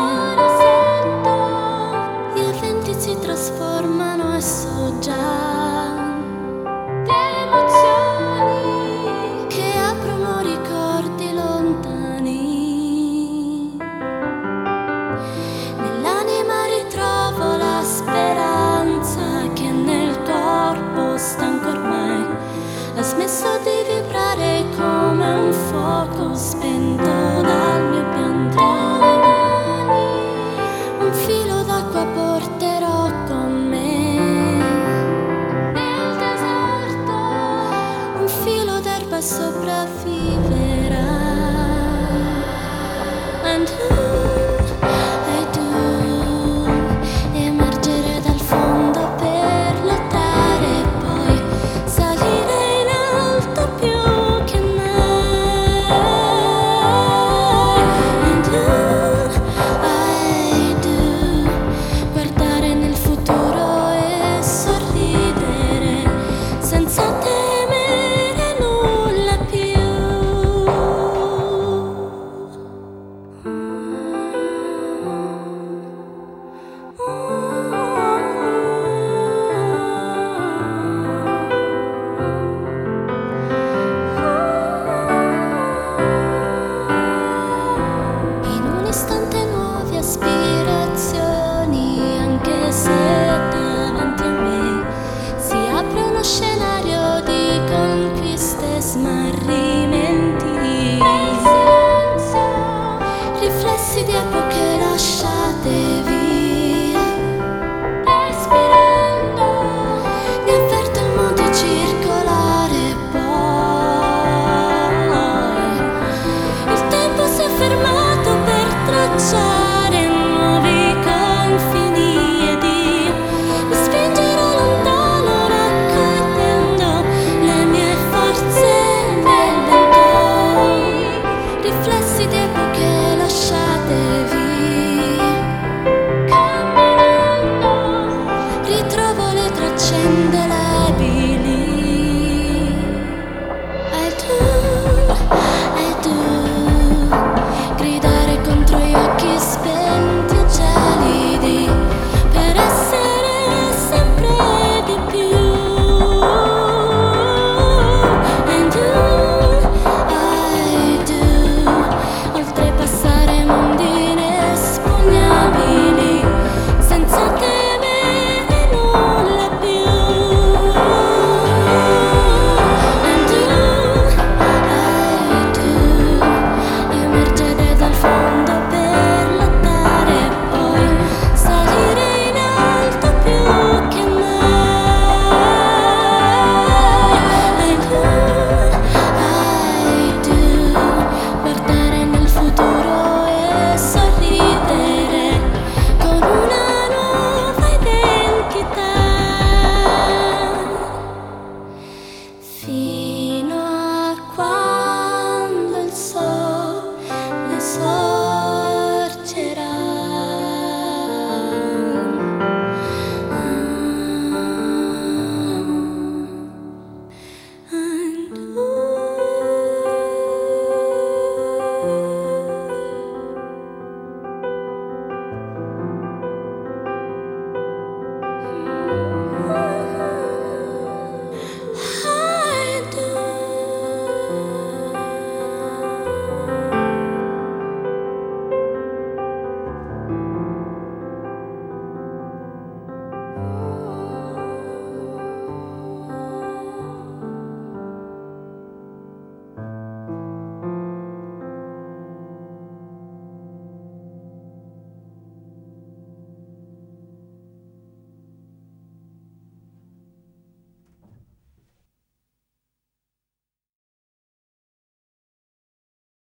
Oh. sopravviverá. And